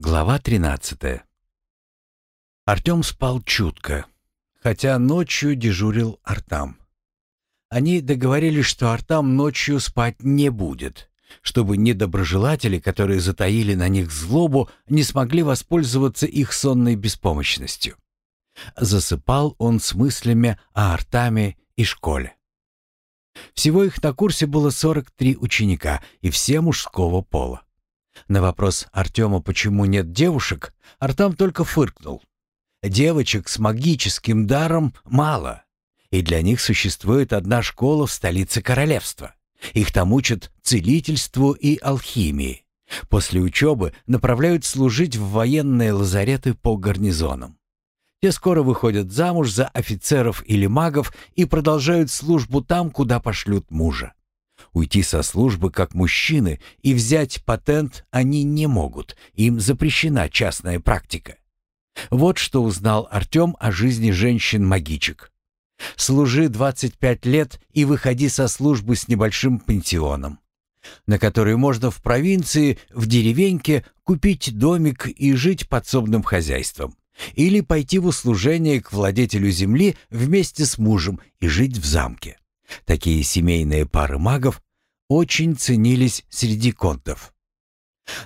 Глава 13 Артем спал чутко, хотя ночью дежурил Артам. Они договорились, что Артам ночью спать не будет, чтобы недоброжелатели, которые затаили на них злобу, не смогли воспользоваться их сонной беспомощностью. Засыпал он с мыслями о Артаме и школе. Всего их на курсе было 43 ученика, и все мужского пола. На вопрос Артема, почему нет девушек, Артам только фыркнул. Девочек с магическим даром мало, и для них существует одна школа в столице королевства. Их там учат целительству и алхимии. После учебы направляют служить в военные лазареты по гарнизонам. Те скоро выходят замуж за офицеров или магов и продолжают службу там, куда пошлют мужа. Уйти со службы как мужчины и взять патент они не могут, им запрещена частная практика. Вот что узнал Артем о жизни женщин-магичек. Служи 25 лет и выходи со службы с небольшим пансионом, на который можно в провинции, в деревеньке купить домик и жить подсобным хозяйством. Или пойти в услужение к владетелю земли вместе с мужем и жить в замке. Такие семейные пары магов очень ценились среди контов.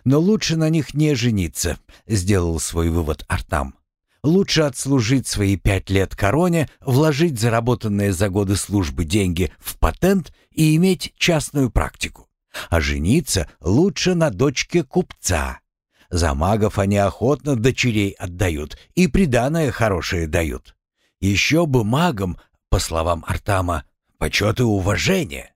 Но лучше на них не жениться, сделал свой вывод Артам. Лучше отслужить свои пять лет короне, вложить заработанные за годы службы деньги в патент и иметь частную практику. А жениться лучше на дочке купца. За магов они охотно дочерей отдают и приданое хорошее дают. Еще бы магам, по словам Артама, почет и уважение.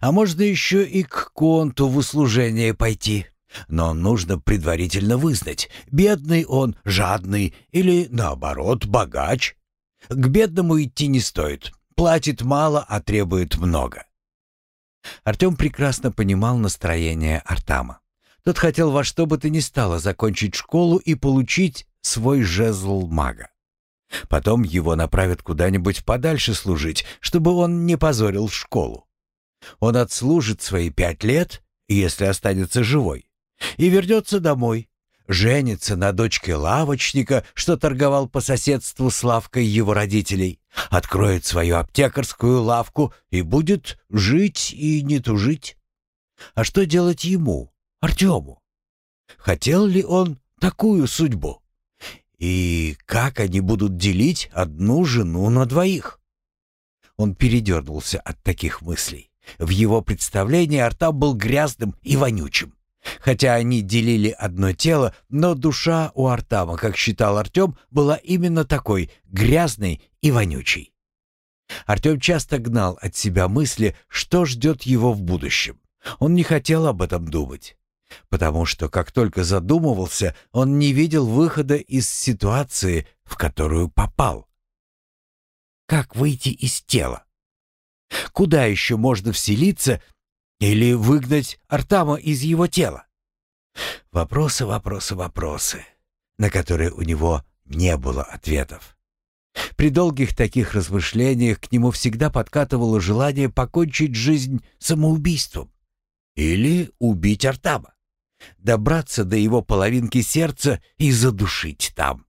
А можно еще и к конту в услужение пойти. Но нужно предварительно вызнать, бедный он, жадный или, наоборот, богач. К бедному идти не стоит. Платит мало, а требует много. Артем прекрасно понимал настроение Артама. Тот хотел во что бы то ни стало закончить школу и получить свой жезл мага. Потом его направят куда-нибудь подальше служить, чтобы он не позорил школу. Он отслужит свои пять лет, если останется живой, и вернется домой, женится на дочке лавочника, что торговал по соседству с лавкой его родителей, откроет свою аптекарскую лавку и будет жить и не тужить. А что делать ему, Артему? Хотел ли он такую судьбу? И как они будут делить одну жену на двоих? Он передернулся от таких мыслей. В его представлении Артам был грязным и вонючим. Хотя они делили одно тело, но душа у Артама, как считал Артем, была именно такой, грязной и вонючей. Артем часто гнал от себя мысли, что ждет его в будущем. Он не хотел об этом думать. Потому что, как только задумывался, он не видел выхода из ситуации, в которую попал. Как выйти из тела? Куда еще можно вселиться или выгнать Артама из его тела? Вопросы, вопросы, вопросы, на которые у него не было ответов. При долгих таких размышлениях к нему всегда подкатывало желание покончить жизнь самоубийством или убить Артама, добраться до его половинки сердца и задушить там.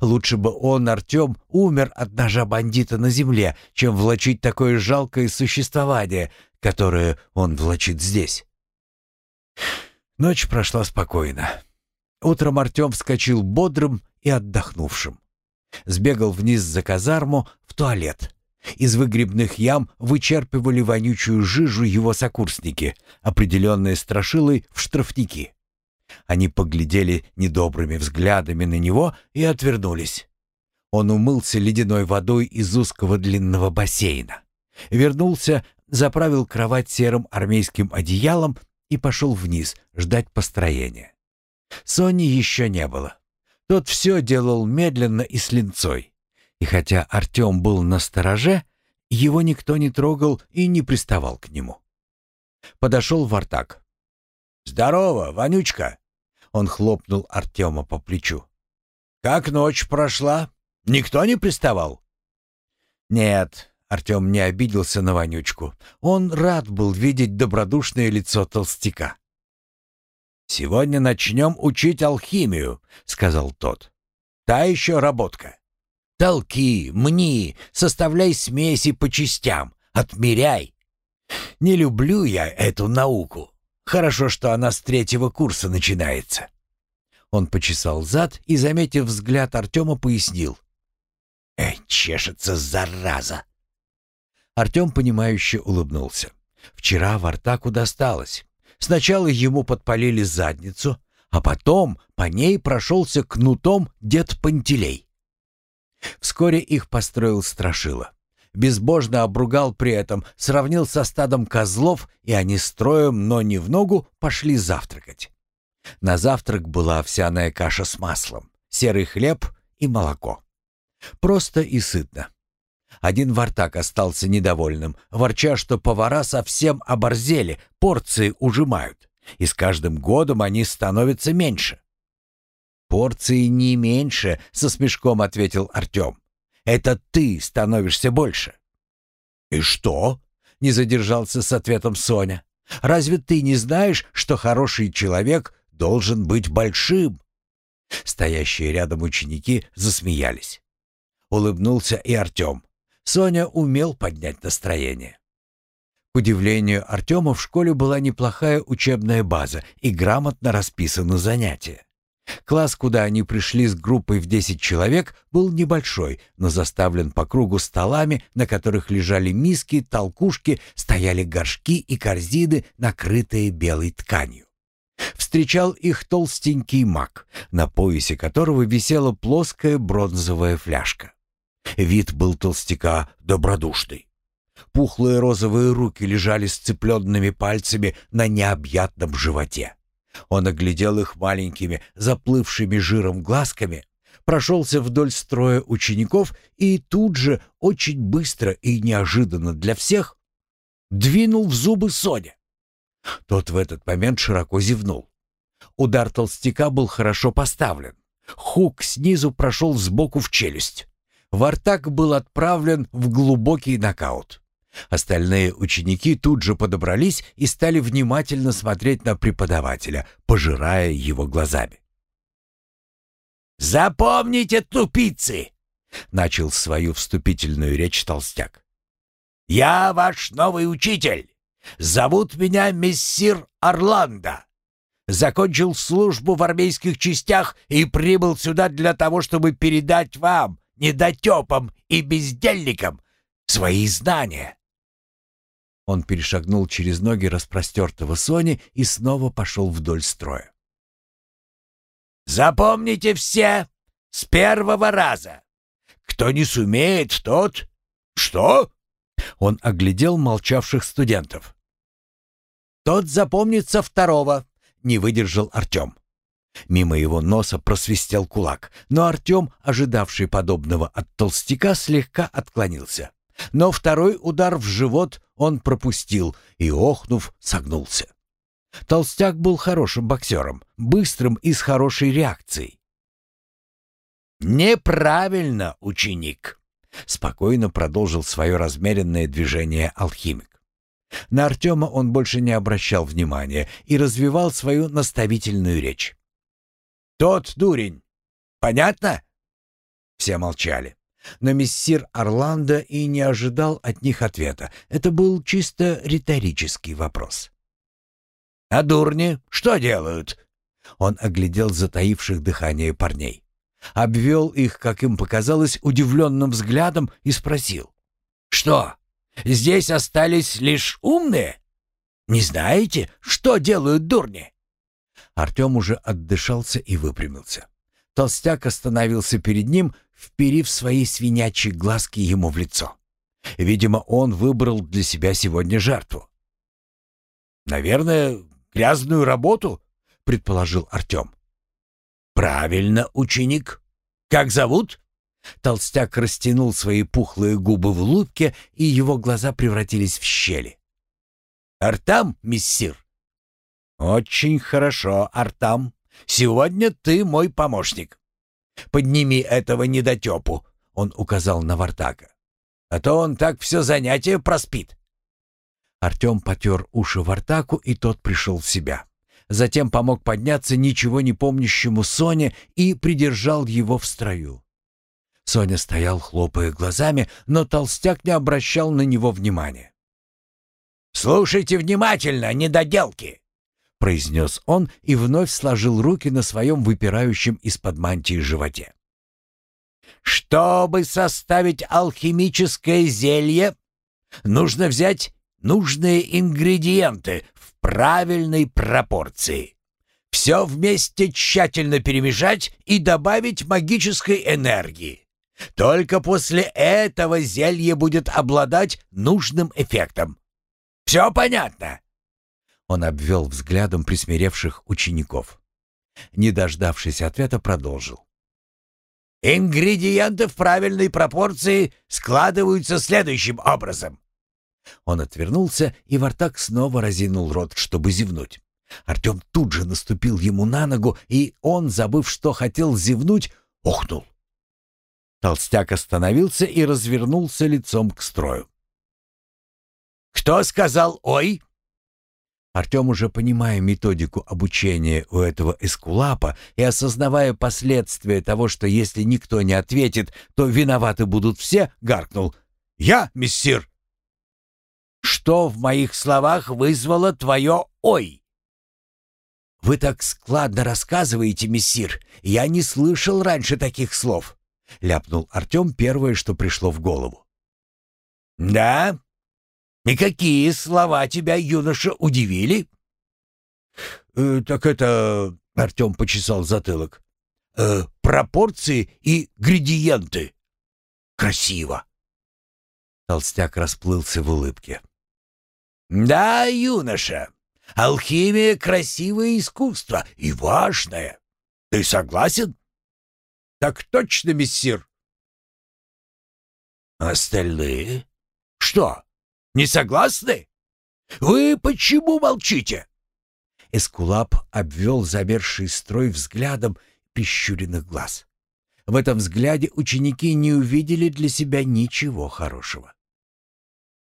Лучше бы он, Артем, умер от ножа бандита на земле, чем влачить такое жалкое существование, которое он влачит здесь. Ночь прошла спокойно. Утром Артем вскочил бодрым и отдохнувшим. Сбегал вниз за казарму в туалет. Из выгребных ям вычерпывали вонючую жижу его сокурсники, определенные страшилой в штрафники. Они поглядели недобрыми взглядами на него и отвернулись. Он умылся ледяной водой из узкого длинного бассейна. Вернулся, заправил кровать серым армейским одеялом и пошел вниз ждать построения. Сони еще не было. Тот все делал медленно и с линцой. И хотя Артем был на стороже, его никто не трогал и не приставал к нему. Подошел Вартак. «Здорово, Вонючка!» Он хлопнул Артема по плечу. «Как ночь прошла? Никто не приставал?» «Нет», — Артем не обиделся на Вонючку. Он рад был видеть добродушное лицо толстяка. «Сегодня начнем учить алхимию», — сказал тот. «Та еще работка. Толки, мни, составляй смеси по частям, отмеряй. Не люблю я эту науку. Хорошо, что она с третьего курса начинается». Он почесал зад и, заметив взгляд Артема, пояснил. «Эй, чешется, зараза!» Артем, понимающе улыбнулся. Вчера в Артаку досталось. Сначала ему подпалили задницу, а потом по ней прошелся кнутом дед Пантелей. Вскоре их построил Страшила. Безбожно обругал при этом, сравнил со стадом козлов, и они строем, но не в ногу, пошли завтракать. На завтрак была овсяная каша с маслом, серый хлеб и молоко. Просто и сытно. Один вартак остался недовольным, ворча, что повара совсем оборзели, порции ужимают, и с каждым годом они становятся меньше. «Порции не меньше», — со смешком ответил Артем. «Это ты становишься больше». «И что?» — не задержался с ответом Соня. «Разве ты не знаешь, что хороший человек должен быть большим?» Стоящие рядом ученики засмеялись. Улыбнулся и Артем. Соня умел поднять настроение. К удивлению Артема в школе была неплохая учебная база и грамотно расписаны занятия. Класс, куда они пришли с группой в 10 человек, был небольшой, но заставлен по кругу столами, на которых лежали миски, толкушки, стояли горшки и корзины, накрытые белой тканью. Встречал их толстенький маг, на поясе которого висела плоская бронзовая фляжка. Вид был толстяка добродушный. Пухлые розовые руки лежали сцепленными пальцами на необъятном животе. Он оглядел их маленькими, заплывшими жиром глазками, прошелся вдоль строя учеников и тут же, очень быстро и неожиданно для всех, двинул в зубы Соня. Тот в этот момент широко зевнул. Удар толстяка был хорошо поставлен. Хук снизу прошел сбоку в челюсть. Вартак был отправлен в глубокий нокаут. Остальные ученики тут же подобрались и стали внимательно смотреть на преподавателя, пожирая его глазами. «Запомните, тупицы!» — начал свою вступительную речь толстяк. «Я ваш новый учитель. Зовут меня мессир Орландо. Закончил службу в армейских частях и прибыл сюда для того, чтобы передать вам, недотепам и бездельникам свои знания. Он перешагнул через ноги распростертого Сони и снова пошел вдоль строя. «Запомните все с первого раза. Кто не сумеет, тот...» «Что?» Он оглядел молчавших студентов. «Тот запомнится второго», — не выдержал Артем. Мимо его носа просвистел кулак, но Артем, ожидавший подобного от толстяка, слегка отклонился. Но второй удар в живот он пропустил и, охнув, согнулся. Толстяк был хорошим боксером, быстрым и с хорошей реакцией. «Неправильно, ученик!» — спокойно продолжил свое размеренное движение алхимик. На Артема он больше не обращал внимания и развивал свою наставительную речь. «Тот дурень. Понятно?» Все молчали. Но мессир Орландо и не ожидал от них ответа. Это был чисто риторический вопрос. «А дурни что делают?» Он оглядел затаивших дыхание парней. Обвел их, как им показалось, удивленным взглядом и спросил. «Что, здесь остались лишь умные? Не знаете, что делают дурни?» Артем уже отдышался и выпрямился. Толстяк остановился перед ним, вперив свои свинячьи глазки ему в лицо. Видимо, он выбрал для себя сегодня жертву. «Наверное, грязную работу?» — предположил Артем. «Правильно, ученик. Как зовут?» Толстяк растянул свои пухлые губы в улыбке, и его глаза превратились в щели. «Артам, мессир?» «Очень хорошо, Артам. Сегодня ты мой помощник. Подними этого недотепу», — он указал на Вартака. «А то он так все занятие проспит». Артем потер уши Вартаку, и тот пришел в себя. Затем помог подняться ничего не помнящему Соне и придержал его в строю. Соня стоял, хлопая глазами, но толстяк не обращал на него внимания. «Слушайте внимательно, недоделки!» — произнес он и вновь сложил руки на своем выпирающем из-под мантии животе. «Чтобы составить алхимическое зелье, нужно взять нужные ингредиенты в правильной пропорции. Все вместе тщательно перемешать и добавить магической энергии. Только после этого зелье будет обладать нужным эффектом. Все понятно?» Он обвел взглядом присмиревших учеников. Не дождавшись ответа, продолжил. «Ингредиенты в правильной пропорции складываются следующим образом. Он отвернулся, и Вартак снова разинул рот, чтобы зевнуть. Артем тут же наступил ему на ногу, и он, забыв, что хотел зевнуть, охнул. Толстяк остановился и развернулся лицом к строю. «Кто сказал «ой»?» Артем, уже понимая методику обучения у этого эскулапа и осознавая последствия того, что если никто не ответит, то виноваты будут все, гаркнул. «Я, мессир!» Что в моих словах вызвало твое «ой»?» «Вы так складно рассказываете, мессир. Я не слышал раньше таких слов», — ляпнул Артем первое, что пришло в голову. «Да? И какие слова тебя, юноша, удивили?» э, «Так это...» — Артем почесал затылок. Э, «Пропорции и градиенты. Красиво». Толстяк расплылся в улыбке. «Да, юноша, алхимия — красивое искусство и важное. Ты согласен?» «Так точно, мессир». «Остальные? Что, не согласны? Вы почему молчите?» Эскулап обвел замерзший строй взглядом пищуренных глаз. В этом взгляде ученики не увидели для себя ничего хорошего.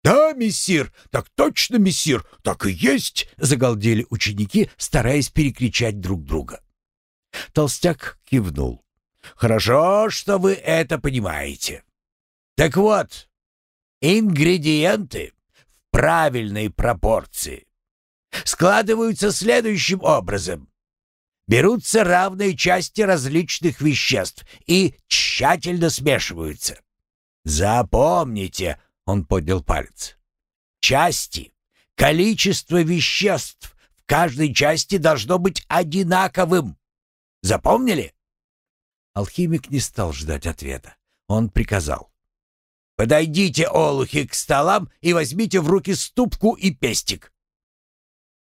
«Да, мессир, так точно, мессир, так и есть!» — загалдели ученики, стараясь перекричать друг друга. Толстяк кивнул. «Хорошо, что вы это понимаете. Так вот, ингредиенты правильной пропорции складываются следующим образом. Берутся равные части различных веществ и тщательно смешиваются. Запомните, он поднял палец. Части, количество веществ в каждой части должно быть одинаковым. Запомнили? Алхимик не стал ждать ответа. Он приказал. «Подойдите, олухи, к столам и возьмите в руки ступку и пестик».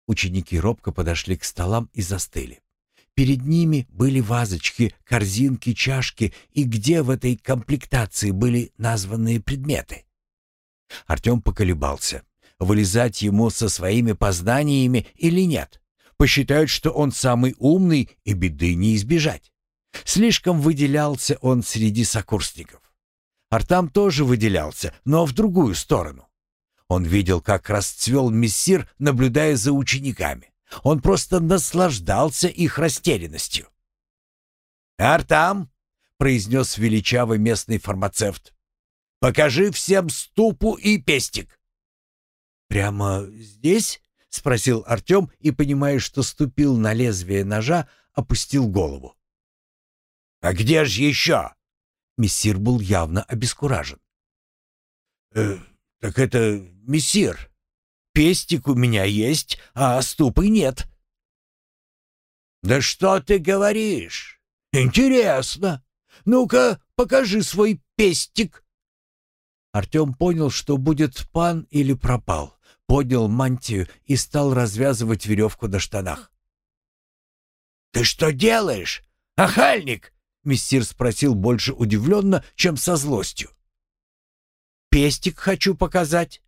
Ученики робко подошли к столам и застыли. Перед ними были вазочки, корзинки, чашки, и где в этой комплектации были названные предметы. Артем поколебался, вылезать ему со своими познаниями или нет. Посчитают, что он самый умный и беды не избежать. Слишком выделялся он среди сокурсников. Артам тоже выделялся, но в другую сторону. Он видел, как расцвел мессир, наблюдая за учениками. Он просто наслаждался их растерянностью. «Артам!» — произнес величавый местный фармацевт. Покажи всем ступу и пестик». «Прямо здесь?» — спросил Артем и, понимая, что ступил на лезвие ножа, опустил голову. «А где же еще?» Мессир был явно обескуражен. «Э, «Так это мессир. Пестик у меня есть, а ступы нет». «Да что ты говоришь? Интересно. Ну-ка, покажи свой пестик». Артем понял, что будет пан или пропал, поднял мантию и стал развязывать веревку на штанах. «Ты что делаешь, охальник?» — мессир спросил больше удивленно, чем со злостью. «Пестик хочу показать».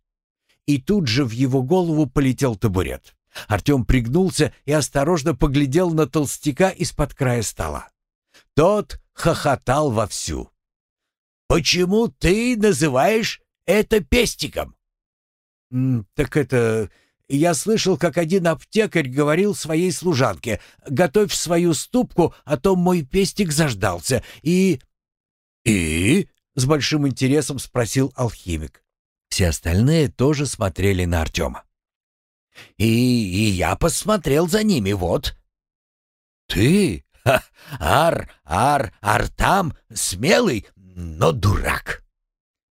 И тут же в его голову полетел табурет. Артем пригнулся и осторожно поглядел на толстяка из-под края стола. Тот хохотал вовсю. «Почему ты называешь это пестиком?» «Так это... я слышал, как один аптекарь говорил своей служанке, «Готовь свою ступку, а то мой пестик заждался». И... «И?» — с большим интересом спросил алхимик. Все остальные тоже смотрели на Артема. «И, и я посмотрел за ними, вот». «Ты? Ха, ар, ар, артам, смелый, но дурак.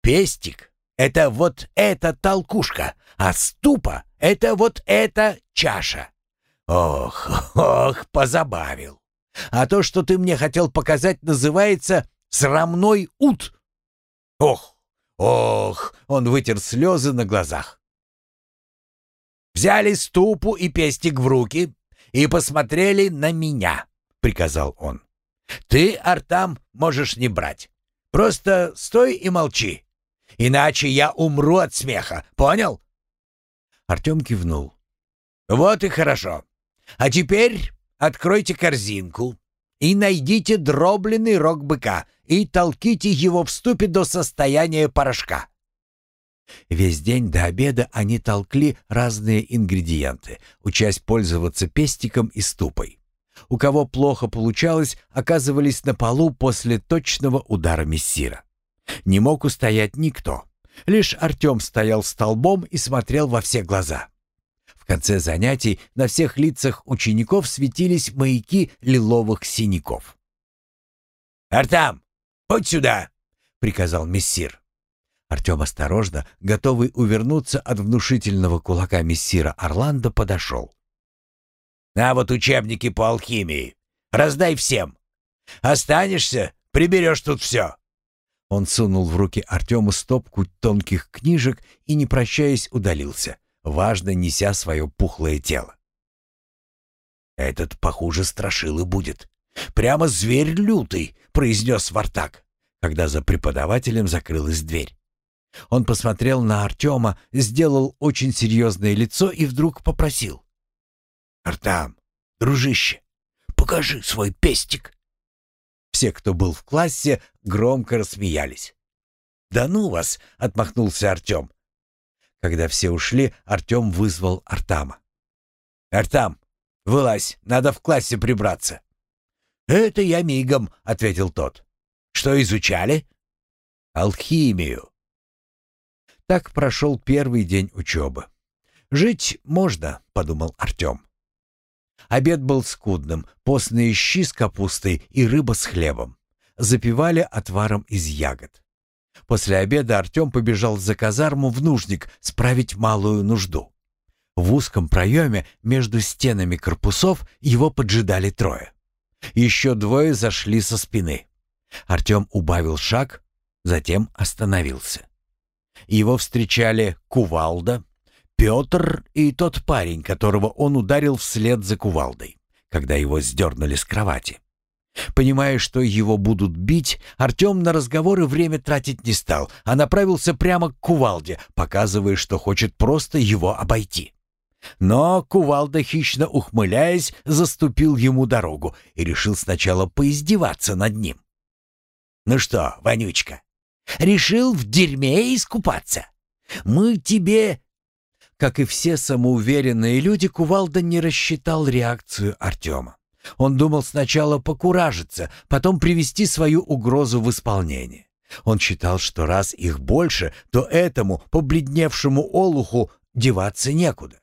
Пестик — это вот эта толкушка, а ступа — это вот эта чаша. Ох, ох, позабавил. А то, что ты мне хотел показать, называется «срамной ут». Ох, ох, он вытер слезы на глазах. «Взяли ступу и пестик в руки и посмотрели на меня», — приказал он. «Ты, Артам, можешь не брать. Просто стой и молчи. Иначе я умру от смеха, понял?» Артем кивнул. «Вот и хорошо. А теперь откройте корзинку и найдите дробленный рог быка и толките его в ступе до состояния порошка». Весь день до обеда они толкли разные ингредиенты, учась пользоваться пестиком и ступой. У кого плохо получалось, оказывались на полу после точного удара мессира. Не мог устоять никто. Лишь Артем стоял столбом и смотрел во все глаза. В конце занятий на всех лицах учеников светились маяки лиловых синяков. «Артам, будь сюда!» — приказал мессир. Артем осторожно, готовый увернуться от внушительного кулака мессира Орландо, подошел. «На вот учебники по алхимии. Раздай всем. Останешься, приберешь тут все. Он сунул в руки Артему стопку тонких книжек и, не прощаясь, удалился, важно неся свое пухлое тело. «Этот похуже страшилы будет. Прямо зверь лютый», — произнес Вартак, когда за преподавателем закрылась дверь. Он посмотрел на Артема, сделал очень серьезное лицо и вдруг попросил. «Артам, дружище, покажи свой пестик». Все, кто был в классе, громко рассмеялись. «Да ну вас!» — отмахнулся Артем. Когда все ушли, Артем вызвал Артама. «Артам, вылазь, надо в классе прибраться». «Это я мигом», — ответил тот. «Что изучали?» «Алхимию». Так прошел первый день учебы. «Жить можно», — подумал Артем. Обед был скудным, постные щи с капустой и рыба с хлебом. Запивали отваром из ягод. После обеда Артем побежал за казарму в нужник справить малую нужду. В узком проеме между стенами корпусов его поджидали трое. Еще двое зашли со спины. Артем убавил шаг, затем остановился. Его встречали Кувалда, Петр и тот парень, которого он ударил вслед за кувалдой, когда его сдернули с кровати. Понимая, что его будут бить, Артем на разговоры время тратить не стал, а направился прямо к кувалде, показывая, что хочет просто его обойти. Но кувалда, хищно ухмыляясь, заступил ему дорогу и решил сначала поиздеваться над ним. «Ну что, Вонючка, решил в дерьме искупаться? Мы тебе как и все самоуверенные люди, Кувалда не рассчитал реакцию Артема. Он думал сначала покуражиться, потом привести свою угрозу в исполнение. Он считал, что раз их больше, то этому побледневшему олуху деваться некуда.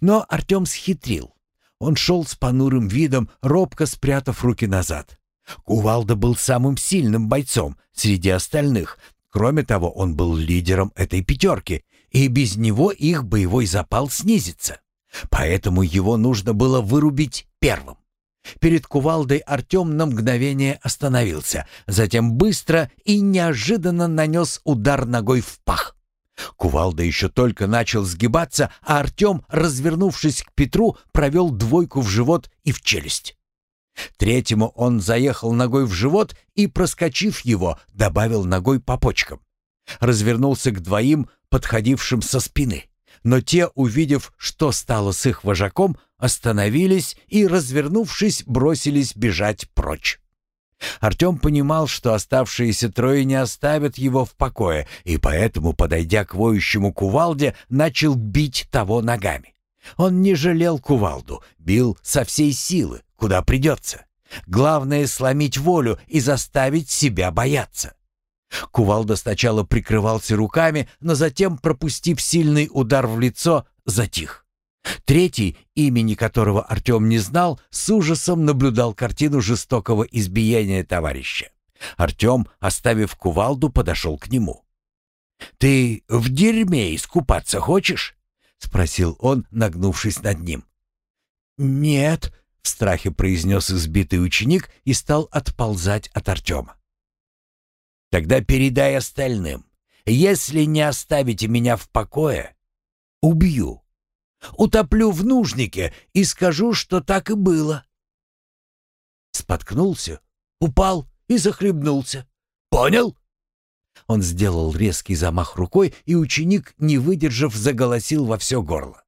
Но Артем схитрил. Он шел с понурым видом, робко спрятав руки назад. Кувалда был самым сильным бойцом среди остальных. Кроме того, он был лидером этой пятерки и без него их боевой запал снизится. Поэтому его нужно было вырубить первым. Перед кувалдой Артем на мгновение остановился, затем быстро и неожиданно нанес удар ногой в пах. Кувалда еще только начал сгибаться, а Артем, развернувшись к Петру, провел двойку в живот и в челюсть. Третьему он заехал ногой в живот и, проскочив его, добавил ногой по почкам. Развернулся к двоим, подходившим со спины. Но те, увидев, что стало с их вожаком, остановились и, развернувшись, бросились бежать прочь. Артем понимал, что оставшиеся трое не оставят его в покое, и поэтому, подойдя к воющему кувалде, начал бить того ногами. Он не жалел кувалду, бил со всей силы, куда придется. Главное — сломить волю и заставить себя бояться. Кувалда сначала прикрывался руками, но затем, пропустив сильный удар в лицо, затих. Третий, имени которого Артем не знал, с ужасом наблюдал картину жестокого избиения товарища. Артем, оставив кувалду, подошел к нему. «Ты в дерьме искупаться хочешь?» — спросил он, нагнувшись над ним. «Нет», — в страхе произнес избитый ученик и стал отползать от Артема. «Тогда передай остальным. Если не оставите меня в покое, убью». Утоплю в нужнике и скажу, что так и было. Споткнулся, упал и захлебнулся. Понял? Он сделал резкий замах рукой, и ученик, не выдержав, заголосил во все горло.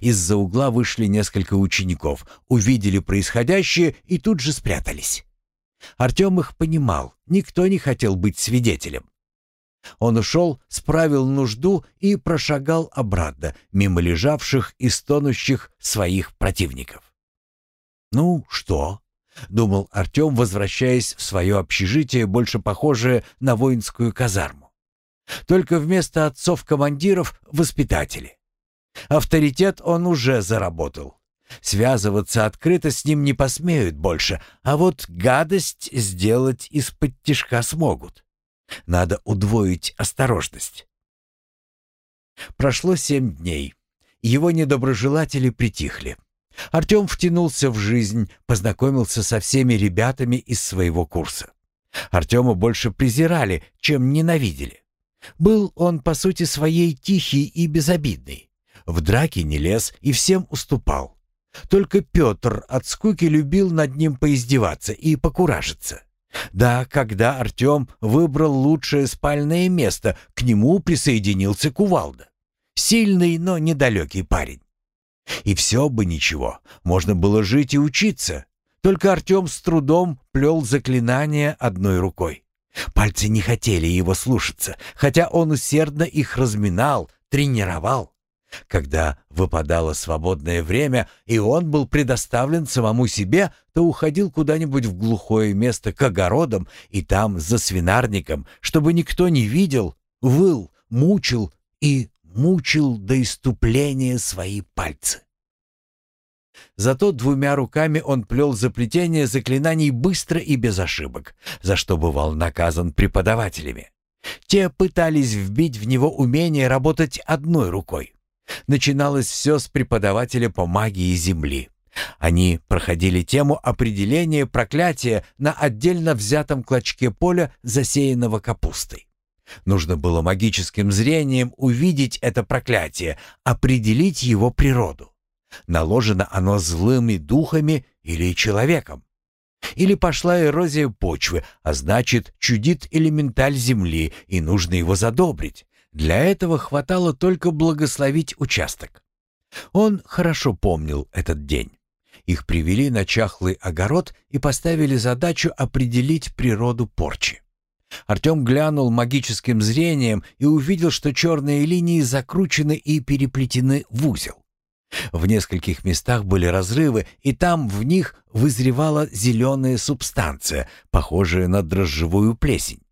Из-за угла вышли несколько учеников, увидели происходящее и тут же спрятались. Артем их понимал, никто не хотел быть свидетелем. Он ушел, справил нужду и прошагал обратно, мимо лежавших и стонущих своих противников. «Ну, что?» — думал Артем, возвращаясь в свое общежитие, больше похожее на воинскую казарму. Только вместо отцов-командиров — воспитатели. Авторитет он уже заработал. Связываться открыто с ним не посмеют больше, а вот гадость сделать из-под тишка смогут. Надо удвоить осторожность. Прошло семь дней. Его недоброжелатели притихли. Артем втянулся в жизнь, познакомился со всеми ребятами из своего курса. Артема больше презирали, чем ненавидели. Был он, по сути своей, тихий и безобидный. В драке не лез и всем уступал. Только Петр от скуки любил над ним поиздеваться и покуражиться. Да, когда Артем выбрал лучшее спальное место, к нему присоединился Кувалда. Сильный, но недалекий парень. И все бы ничего, можно было жить и учиться. Только Артем с трудом плел заклинания одной рукой. Пальцы не хотели его слушаться, хотя он усердно их разминал, тренировал. Когда выпадало свободное время, и он был предоставлен самому себе, то уходил куда-нибудь в глухое место к огородам и там, за свинарником, чтобы никто не видел, выл, мучил и мучил до иступления свои пальцы. Зато двумя руками он плел заплетение заклинаний быстро и без ошибок, за что бывал наказан преподавателями. Те пытались вбить в него умение работать одной рукой. Начиналось все с преподавателя по магии Земли. Они проходили тему определения проклятия на отдельно взятом клочке поля, засеянного капустой. Нужно было магическим зрением увидеть это проклятие, определить его природу. Наложено оно злыми духами или человеком. Или пошла эрозия почвы, а значит, чудит элементаль земли, и нужно его задобрить, для этого хватало только благословить участок. Он хорошо помнил этот день. Их привели на чахлый огород и поставили задачу определить природу порчи. Артем глянул магическим зрением и увидел, что черные линии закручены и переплетены в узел. В нескольких местах были разрывы, и там в них вызревала зеленая субстанция, похожая на дрожжевую плесень.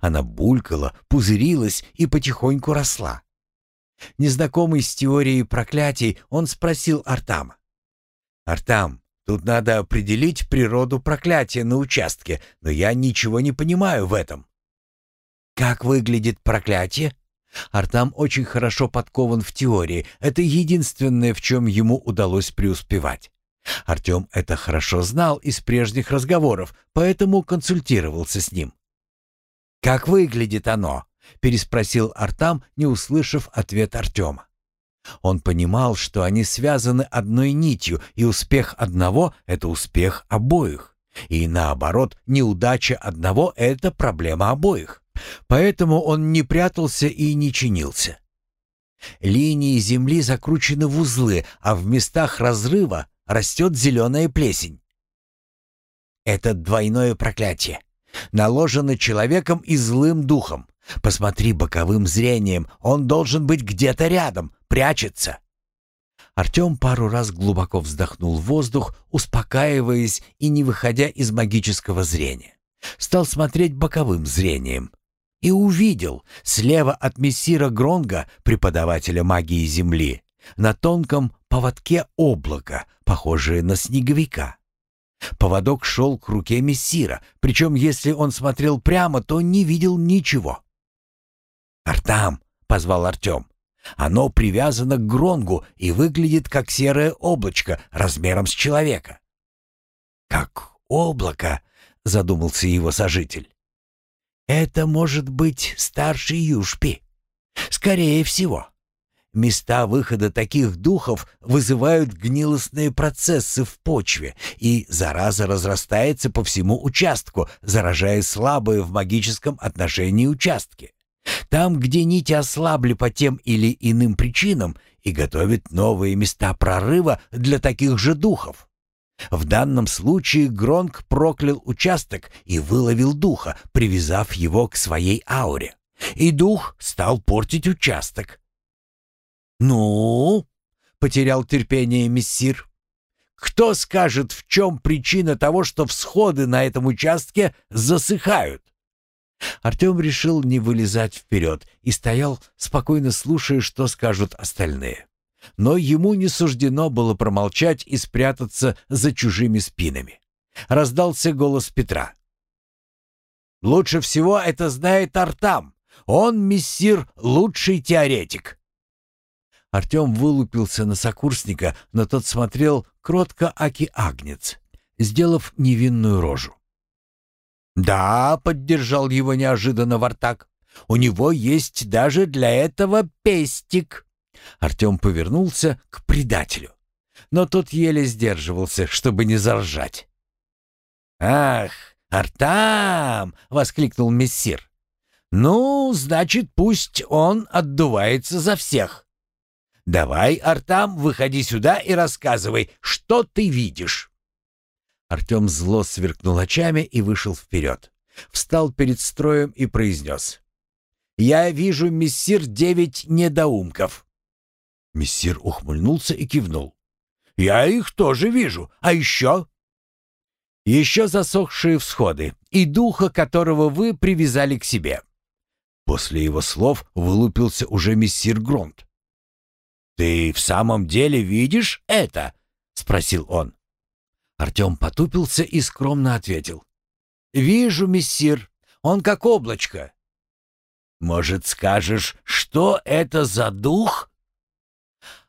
Она булькала, пузырилась и потихоньку росла. Незнакомый с теорией проклятий, он спросил Артама. «Артам, тут надо определить природу проклятия на участке, но я ничего не понимаю в этом». «Как выглядит проклятие?» Артам очень хорошо подкован в теории. Это единственное, в чем ему удалось преуспевать. Артем это хорошо знал из прежних разговоров, поэтому консультировался с ним. «Как выглядит оно?» — переспросил Артам, не услышав ответ Артема. Он понимал, что они связаны одной нитью, и успех одного — это успех обоих. И наоборот, неудача одного — это проблема обоих. Поэтому он не прятался и не чинился. Линии земли закручены в узлы, а в местах разрыва растет зеленая плесень. Это двойное проклятие. Наложено человеком и злым духом. Посмотри боковым зрением, он должен быть где-то рядом, прячется. Артем пару раз глубоко вздохнул воздух, успокаиваясь и не выходя из магического зрения. Стал смотреть боковым зрением. И увидел, слева от мессира Гронга, преподавателя магии Земли, на тонком поводке облако, похожее на снеговика. Поводок шел к руке мессира, причем если он смотрел прямо, то не видел ничего. «Артам!» — позвал Артем. «Оно привязано к гронгу и выглядит как серое облачко размером с человека». «Как облако?» — задумался его сожитель. «Это может быть старший Юшпи. Скорее всего. Места выхода таких духов вызывают гнилостные процессы в почве, и зараза разрастается по всему участку, заражая слабые в магическом отношении участки. Там, где нити ослабли по тем или иным причинам, и готовят новые места прорыва для таких же духов. В данном случае Гронк проклял участок и выловил духа, привязав его к своей ауре. И дух стал портить участок. «Ну?» — потерял терпение мессир. «Кто скажет, в чем причина того, что всходы на этом участке засыхают?» Артем решил не вылезать вперед и стоял, спокойно слушая, что скажут остальные. Но ему не суждено было промолчать и спрятаться за чужими спинами. Раздался голос Петра. «Лучше всего это знает Артам. Он, мессир, лучший теоретик». Артем вылупился на сокурсника, но тот смотрел кротко аки агнец, сделав невинную рожу. «Да», — поддержал его неожиданно Вартак, — «у него есть даже для этого пестик». Артем повернулся к предателю, но тот еле сдерживался, чтобы не заржать. «Ах, Артам!» — воскликнул мессир. «Ну, значит, пусть он отдувается за всех. Давай, Артам, выходи сюда и рассказывай, что ты видишь». Артем зло сверкнул очами и вышел вперед. Встал перед строем и произнес. «Я вижу, мессир, девять недоумков». Мессир ухмыльнулся и кивнул. «Я их тоже вижу. А еще?» «Еще засохшие всходы и духа, которого вы привязали к себе». После его слов вылупился уже мессир Гронт. «Ты в самом деле видишь это?» — спросил он. Артем потупился и скромно ответил. «Вижу, мессир, он как облачко». «Может, скажешь, что это за дух?»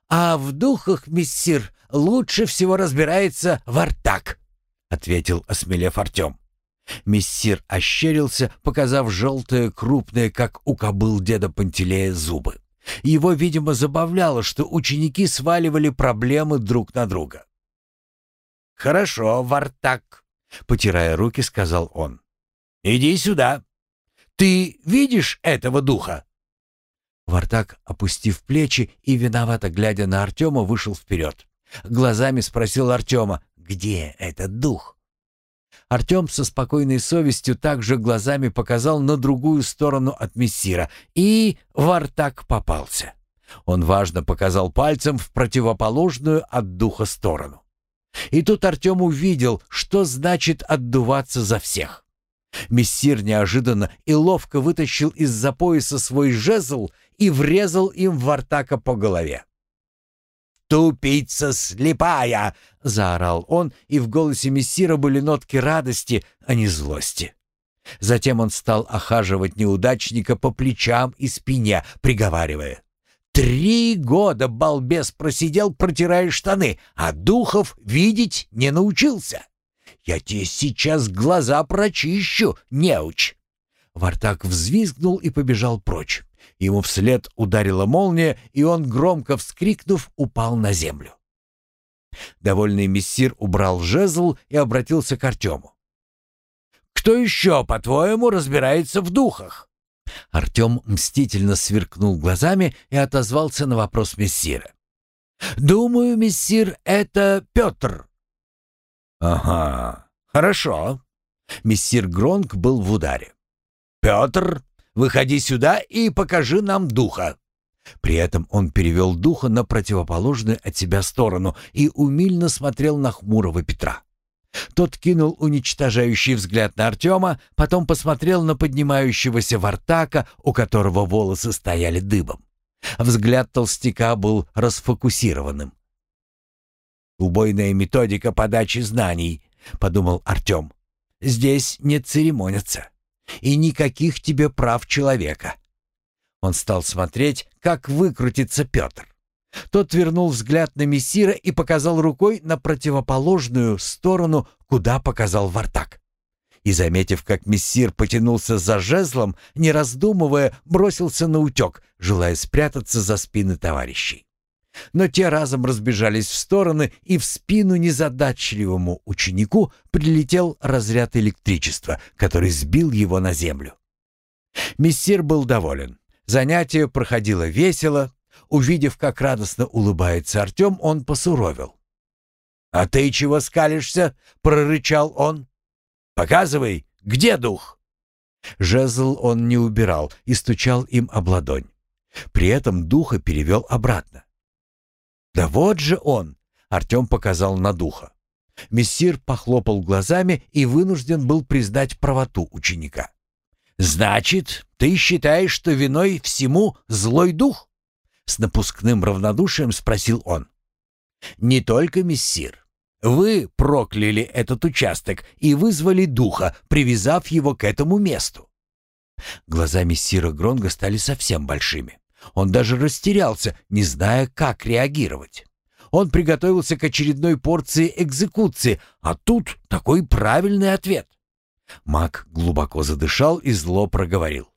«А в духах, мессир, лучше всего разбирается Вартак», — ответил, осмелев Артем. Мессир ощерился, показав желтые, крупные, как у кобыл деда Пантелея, зубы. Его, видимо, забавляло, что ученики сваливали проблемы друг на друга. «Хорошо, Вартак», — потирая руки, сказал он. «Иди сюда. Ты видишь этого духа?» Вартак, опустив плечи и виновато глядя на Артема, вышел вперед. Глазами спросил Артема, где этот дух? Артем со спокойной совестью также глазами показал на другую сторону от мессира, и Вартак попался. Он важно показал пальцем в противоположную от духа сторону. И тут Артем увидел, что значит отдуваться за всех. Мессир неожиданно и ловко вытащил из-за пояса свой жезл и врезал им в Артака по голове. «Тупица слепая!» — заорал он, и в голосе мессира были нотки радости, а не злости. Затем он стал охаживать неудачника по плечам и спине, приговаривая. Три года балбес просидел, протирая штаны, а духов видеть не научился. Я тебе сейчас глаза прочищу, неуч!» Вартак взвизгнул и побежал прочь. Ему вслед ударила молния, и он, громко вскрикнув, упал на землю. Довольный мессир убрал жезл и обратился к Артему. «Кто еще, по-твоему, разбирается в духах?» Артем мстительно сверкнул глазами и отозвался на вопрос мессира. «Думаю, мессир, это Петр». «Ага, «Хорошо». Мессир Гронк был в ударе. «Петр, выходи сюда и покажи нам духа». При этом он перевел духа на противоположную от себя сторону и умильно смотрел на хмурого Петра. Тот кинул уничтожающий взгляд на Артема, потом посмотрел на поднимающегося Вартака, у которого волосы стояли дыбом. Взгляд толстяка был расфокусированным. «Убойная методика подачи знаний», — подумал Артем. «Здесь не церемонятся. И никаких тебе прав человека». Он стал смотреть, как выкрутится Петр. Тот вернул взгляд на мессира и показал рукой на противоположную сторону, куда показал Вартак. И, заметив, как мессир потянулся за жезлом, не раздумывая, бросился на утек, желая спрятаться за спины товарищей. Но те разом разбежались в стороны, и в спину незадачливому ученику прилетел разряд электричества, который сбил его на землю. Мессир был доволен. Занятие проходило весело, Увидев, как радостно улыбается Артем, он посуровил. «А ты чего скалишься?» — прорычал он. «Показывай, где дух?» Жезл он не убирал и стучал им об ладонь. При этом духа перевел обратно. «Да вот же он!» — Артем показал на духа. Мессир похлопал глазами и вынужден был признать правоту ученика. «Значит, ты считаешь, что виной всему злой дух?» С напускным равнодушием спросил он. «Не только мессир. Вы прокляли этот участок и вызвали духа, привязав его к этому месту». Глаза мессира Гронга стали совсем большими. Он даже растерялся, не зная, как реагировать. Он приготовился к очередной порции экзекуции, а тут такой правильный ответ. Маг глубоко задышал и зло проговорил.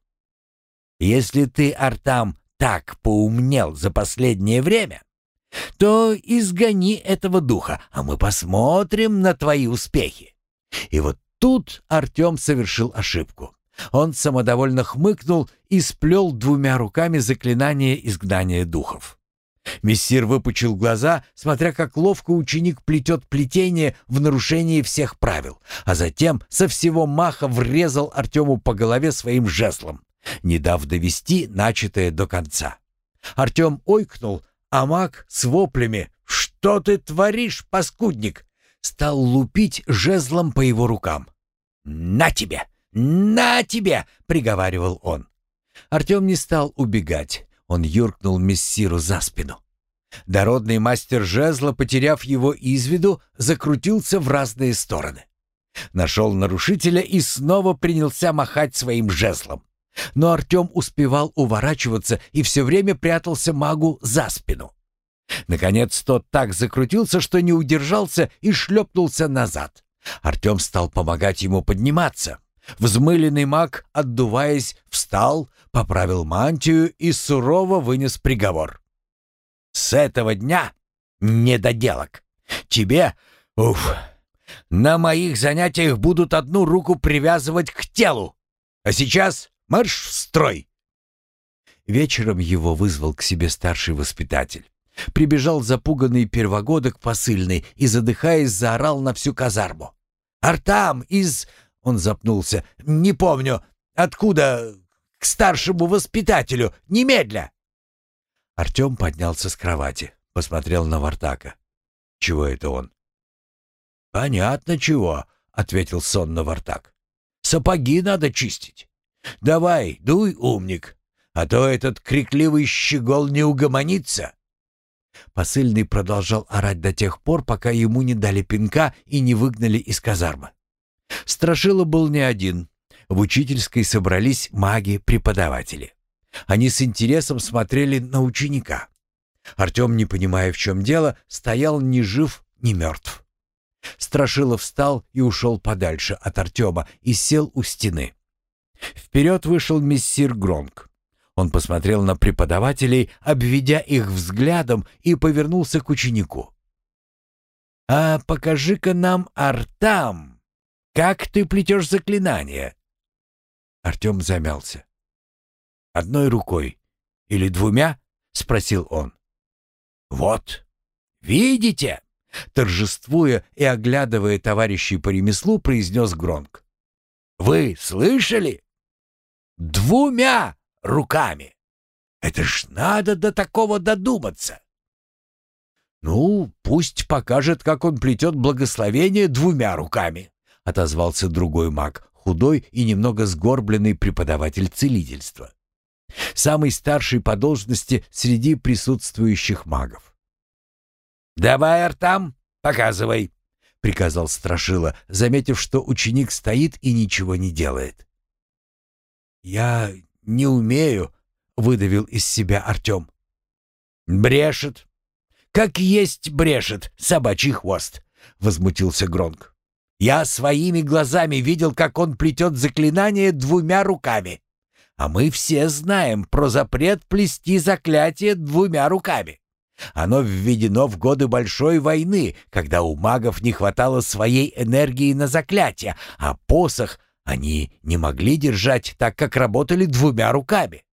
«Если ты, Артам, так поумнел за последнее время, то изгони этого духа, а мы посмотрим на твои успехи». И вот тут Артем совершил ошибку. Он самодовольно хмыкнул и сплел двумя руками заклинание изгнания духов. Мессир выпучил глаза, смотря как ловко ученик плетет плетение в нарушении всех правил, а затем со всего маха врезал Артему по голове своим жезлом не дав довести начатое до конца. Артем ойкнул, а маг с воплями «Что ты творишь, паскудник?» стал лупить жезлом по его рукам. «На тебе! На тебе!» — приговаривал он. Артем не стал убегать, он юркнул мессиру за спину. Дородный мастер жезла, потеряв его из виду, закрутился в разные стороны. Нашел нарушителя и снова принялся махать своим жезлом. Но Артем успевал уворачиваться и все время прятался магу за спину. Наконец тот так закрутился, что не удержался и шлепнулся назад. Артем стал помогать ему подниматься. Взмыленный маг, отдуваясь, встал, поправил мантию и сурово вынес приговор. «С этого дня недоделок. Тебе, уф, на моих занятиях будут одну руку привязывать к телу. А сейчас Марш в строй!» Вечером его вызвал к себе старший воспитатель. Прибежал запуганный первогодок посыльный и, задыхаясь, заорал на всю казарму. «Артам из...» — он запнулся. «Не помню. Откуда? К старшему воспитателю. Немедля!» Артем поднялся с кровати, посмотрел на Вартака. «Чего это он?» «Понятно, чего», — ответил сонно Вартак. «Сапоги надо чистить». Давай, дуй, умник, а то этот крикливый щегол не угомонится. Посыльный продолжал орать до тех пор, пока ему не дали пинка и не выгнали из казармы. Страшила был не один. В учительской собрались маги-преподаватели. Они с интересом смотрели на ученика. Артем, не понимая, в чем дело, стоял ни жив, ни мертв. Страшилов встал и ушел подальше от Артема и сел у стены. Вперед вышел мессир Гронк. Он посмотрел на преподавателей, обведя их взглядом, и повернулся к ученику. «А покажи-ка нам, Артам, как ты плетешь заклинание?» Артем замялся. «Одной рукой или двумя?» — спросил он. «Вот, видите?» Торжествуя и оглядывая товарищей по ремеслу, произнес Гронк. «Вы слышали? Двумя руками! Это ж надо до такого додуматься!» «Ну, пусть покажет, как он плетет благословение двумя руками», — отозвался другой маг, худой и немного сгорбленный преподаватель целительства. Самый старший по должности среди присутствующих магов. «Давай, Артам, показывай», — приказал Страшила, заметив, что ученик стоит и ничего не делает. «Я не умею», — выдавил из себя Артем. «Брешет. Как есть брешет, собачий хвост», — возмутился Гронк. «Я своими глазами видел, как он плетет заклинание двумя руками. А мы все знаем про запрет плести заклятие двумя руками. Оно введено в годы Большой войны, когда у магов не хватало своей энергии на заклятие, а посох они не могли держать, так как работали двумя руками.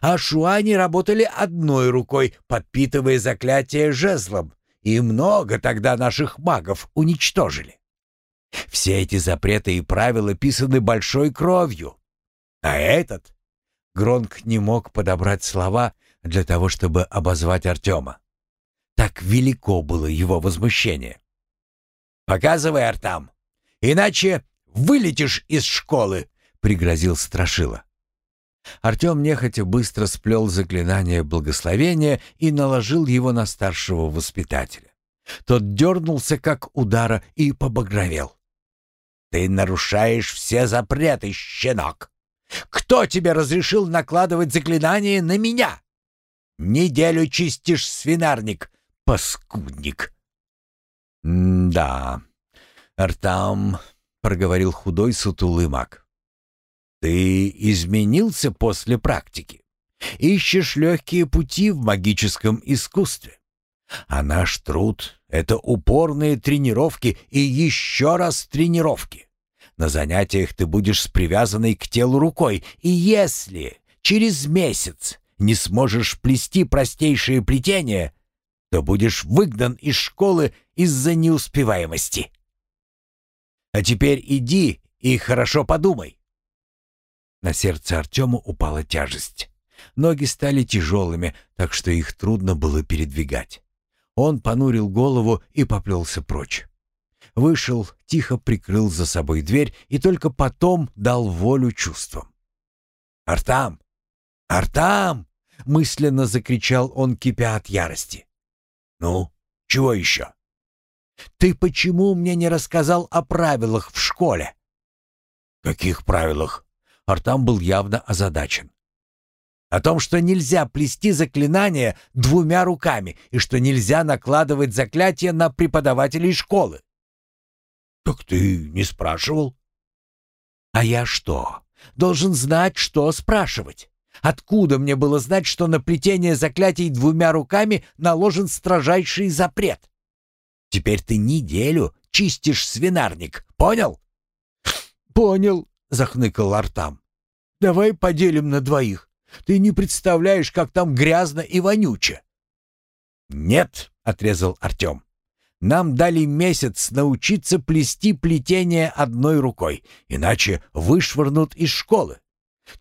А шуани работали одной рукой, подпитывая заклятие жезлом, и много тогда наших магов уничтожили. Все эти запреты и правила писаны большой кровью. А этот... Гронк не мог подобрать слова для того, чтобы обозвать Артема. Так велико было его возмущение. «Показывай, Артам, иначе вылетишь из школы!» — пригрозил Страшила. Артем нехотя быстро сплел заклинание благословения и наложил его на старшего воспитателя. Тот дернулся, как удара, и побагровел. «Ты нарушаешь все запреты, щенок! Кто тебе разрешил накладывать заклинание на меня? Неделю чистишь свинарник, паскудник!» «Да, Артам», — проговорил худой сутулый маг. «Ты изменился после практики. Ищешь легкие пути в магическом искусстве. А наш труд — это упорные тренировки и еще раз тренировки. На занятиях ты будешь с привязанной к телу рукой, и если через месяц не сможешь плести простейшие плетения, то будешь выгнан из школы из-за неуспеваемости. А теперь иди и хорошо подумай. На сердце Артема упала тяжесть. Ноги стали тяжелыми, так что их трудно было передвигать. Он понурил голову и поплелся прочь. Вышел, тихо прикрыл за собой дверь и только потом дал волю чувствам. «Артам! Артам!» — мысленно закричал он, кипя от ярости. «Ну, чего еще?» «Ты почему мне не рассказал о правилах в школе?» «Каких правилах?» Артам был явно озадачен. «О том, что нельзя плести заклинания двумя руками и что нельзя накладывать заклятия на преподавателей школы». «Так ты не спрашивал?» «А я что, должен знать, что спрашивать?» Откуда мне было знать, что на плетение заклятий двумя руками наложен строжайший запрет? Теперь ты неделю чистишь свинарник, понял? Понял, захныкал Артам. Давай поделим на двоих. Ты не представляешь, как там грязно и вонюче. Нет, отрезал Артем. Нам дали месяц научиться плести плетение одной рукой, иначе вышвырнут из школы.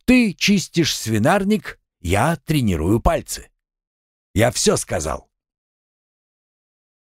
Ты чистишь свинарник, я тренирую пальцы. Я все сказал.